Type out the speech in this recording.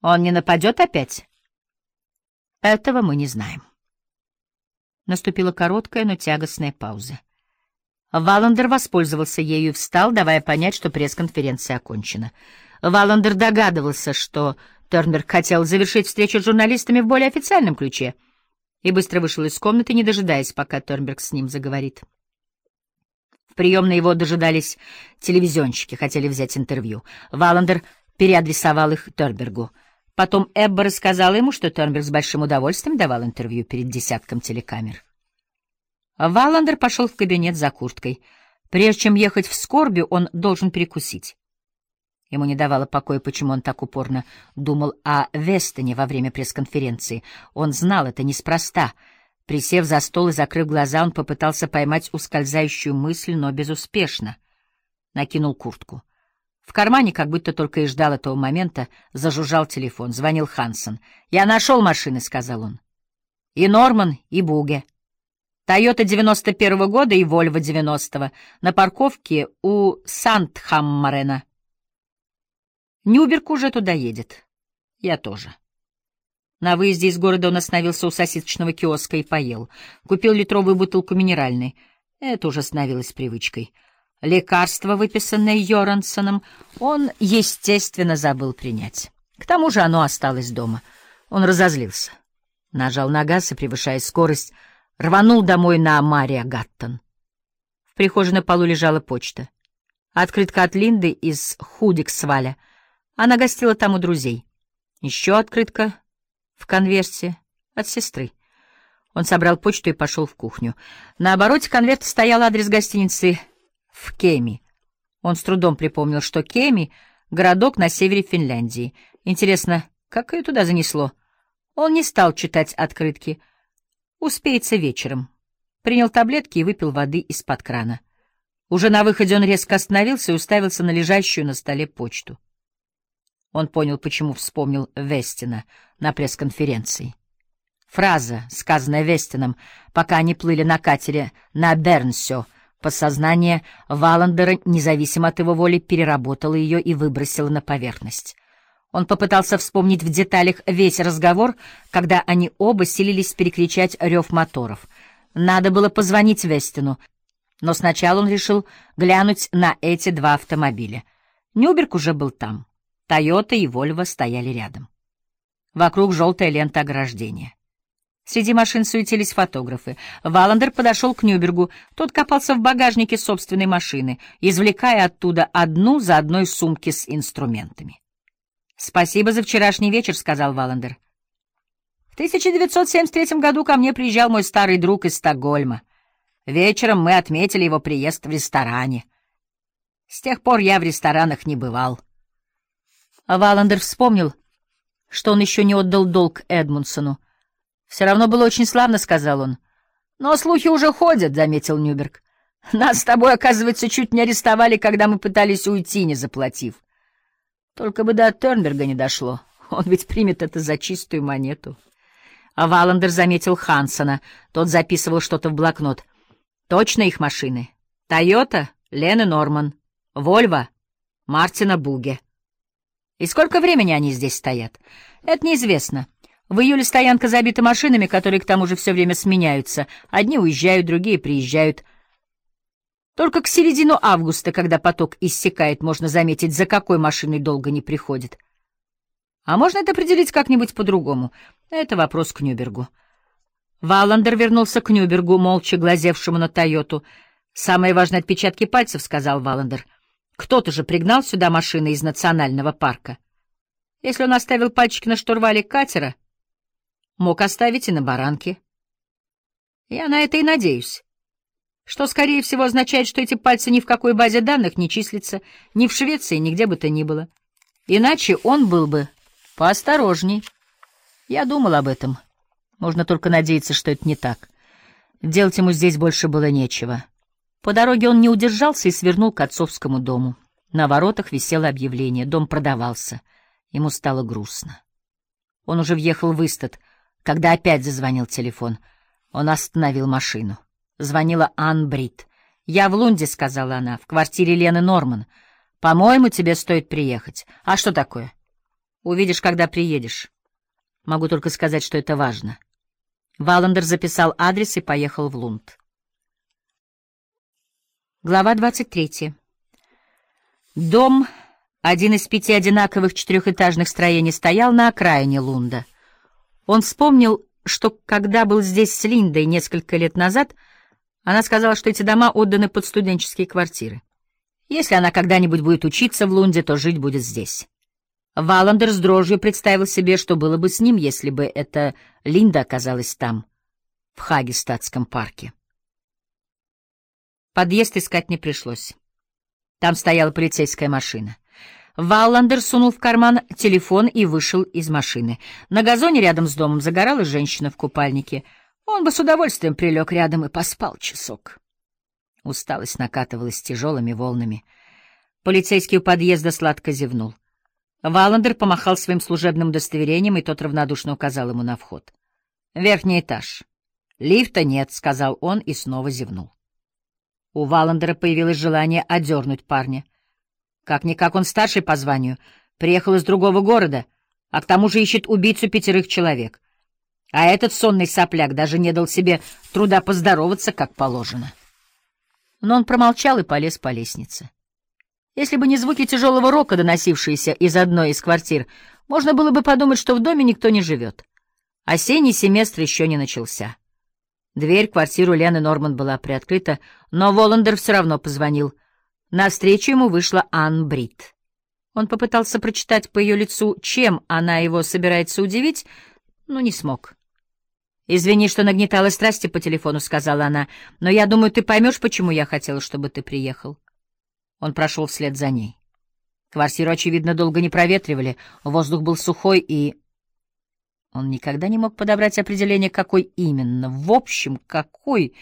Он не нападет опять? Этого мы не знаем. Наступила короткая, но тягостная пауза. Валандер воспользовался ею и встал, давая понять, что пресс-конференция окончена. Валандер догадывался, что Тернберг хотел завершить встречу с журналистами в более официальном ключе, и быстро вышел из комнаты, не дожидаясь, пока Тернберг с ним заговорит. В приемной его дожидались телевизионщики, хотели взять интервью. Валандер переадресовал их Тернбергу. Потом Эбба рассказала ему, что Тернберг с большим удовольствием давал интервью перед десятком телекамер. Валандер пошел в кабинет за курткой. Прежде чем ехать в Скорби, он должен перекусить. Ему не давало покоя, почему он так упорно думал о Вестоне во время пресс-конференции. Он знал это неспроста. Присев за стол и закрыв глаза, он попытался поймать ускользающую мысль, но безуспешно. Накинул куртку. В кармане, как будто только и ждал этого момента, зажужжал телефон. Звонил Хансон. «Я нашел машины», — сказал он. «И Норман, и Буге». Тойота 91-го года и Вольво 90-го на парковке у Сандхаммарена. Нюберг уже туда едет. Я тоже. На выезде из города он остановился у сосисочного киоска и поел. Купил литровую бутылку минеральной. Это уже становилось привычкой. Лекарство, выписанное Йорансоном, он, естественно, забыл принять. К тому же оно осталось дома. Он разозлился. Нажал на газ и, превышая скорость, Рванул домой на Мария Гаттон. В прихожей на полу лежала почта. Открытка от Линды из Худиксваля. Она гостила там у друзей. Еще открытка в конверте от сестры. Он собрал почту и пошел в кухню. На обороте конверта стоял адрес гостиницы в Кеми. Он с трудом припомнил, что Кеми — городок на севере Финляндии. Интересно, как ее туда занесло? Он не стал читать открытки — Успеется вечером. Принял таблетки и выпил воды из-под крана. Уже на выходе он резко остановился и уставился на лежащую на столе почту. Он понял, почему вспомнил Вестина на пресс-конференции. Фраза, сказанная Вестином, пока они плыли на катере на Бернсё, подсознание Валандера, независимо от его воли, переработало ее и выбросило на поверхность. Он попытался вспомнить в деталях весь разговор, когда они оба силились перекричать рев моторов. Надо было позвонить Вестину, но сначала он решил глянуть на эти два автомобиля. Нюберг уже был там. Тойота и Вольво стояли рядом. Вокруг желтая лента ограждения. Среди машин суетились фотографы. Валандер подошел к Нюбергу. Тот копался в багажнике собственной машины, извлекая оттуда одну за одной сумки с инструментами. «Спасибо за вчерашний вечер», — сказал Валандер. «В 1973 году ко мне приезжал мой старый друг из Стокгольма. Вечером мы отметили его приезд в ресторане. С тех пор я в ресторанах не бывал». Валандер вспомнил, что он еще не отдал долг Эдмунсону. «Все равно было очень славно», — сказал он. «Но слухи уже ходят», — заметил Нюберг. «Нас с тобой, оказывается, чуть не арестовали, когда мы пытались уйти, не заплатив». Только бы до Тернберга не дошло. Он ведь примет это за чистую монету. А Валандер заметил Хансона. Тот записывал что-то в блокнот. Точно их машины. Тойота, Лены Норман. Вольво, Мартина Буге. И сколько времени они здесь стоят? Это неизвестно. В июле стоянка забита машинами, которые к тому же все время сменяются. Одни уезжают, другие приезжают. Только к середину августа, когда поток иссякает, можно заметить, за какой машиной долго не приходит. А можно это определить как-нибудь по-другому? Это вопрос к Нюбергу. Валандер вернулся к Нюбергу, молча глазевшему на Тойоту. «Самые важные отпечатки пальцев», — сказал Валандер. «Кто-то же пригнал сюда машины из национального парка. Если он оставил пальчики на штурвале катера, мог оставить и на баранке. Я на это и надеюсь» что, скорее всего, означает, что эти пальцы ни в какой базе данных не числятся, ни в Швеции, ни где бы то ни было. Иначе он был бы поосторожней. Я думал об этом. Можно только надеяться, что это не так. Делать ему здесь больше было нечего. По дороге он не удержался и свернул к отцовскому дому. На воротах висело объявление. Дом продавался. Ему стало грустно. Он уже въехал в Истат, когда опять зазвонил телефон. Он остановил машину. Звонила Ан Брит. «Я в Лунде», — сказала она, — «в квартире Лены Норман. По-моему, тебе стоит приехать. А что такое?» Увидишь, когда приедешь. Могу только сказать, что это важно. Валандер записал адрес и поехал в Лунд. Глава 23. Дом, один из пяти одинаковых четырехэтажных строений, стоял на окраине Лунда. Он вспомнил, что когда был здесь с Линдой несколько лет назад, она сказала, что эти дома отданы под студенческие квартиры. Если она когда-нибудь будет учиться в Лунде, то жить будет здесь. Валандер с дрожью представил себе, что было бы с ним, если бы эта Линда оказалась там, в Хагестадском парке. Подъезд искать не пришлось. Там стояла полицейская машина. Валландер сунул в карман телефон и вышел из машины. На газоне рядом с домом загоралась женщина в купальнике. Он бы с удовольствием прилег рядом и поспал часок. Усталость накатывалась тяжелыми волнами. Полицейский у подъезда сладко зевнул. Валандер помахал своим служебным удостоверением, и тот равнодушно указал ему на вход. «Верхний этаж». «Лифта нет», — сказал он и снова зевнул. У Валандера появилось желание одернуть парня. Как-никак он старший по званию, приехал из другого города, а к тому же ищет убийцу пятерых человек. А этот сонный сопляк даже не дал себе труда поздороваться, как положено. Но он промолчал и полез по лестнице. Если бы не звуки тяжелого рока, доносившиеся из одной из квартир, можно было бы подумать, что в доме никто не живет. Осенний семестр еще не начался. Дверь в квартиру Лены Норман была приоткрыта, но Воландер все равно позвонил. Навстречу ему вышла Ан Брит. Он попытался прочитать по ее лицу, чем она его собирается удивить, но не смог. «Извини, что нагнетала страсти по телефону», — сказала она, — «но я думаю, ты поймешь, почему я хотела, чтобы ты приехал». Он прошел вслед за ней. Квартиру, очевидно, долго не проветривали, воздух был сухой и... Он никогда не мог подобрать определение, какой именно. В общем, какой...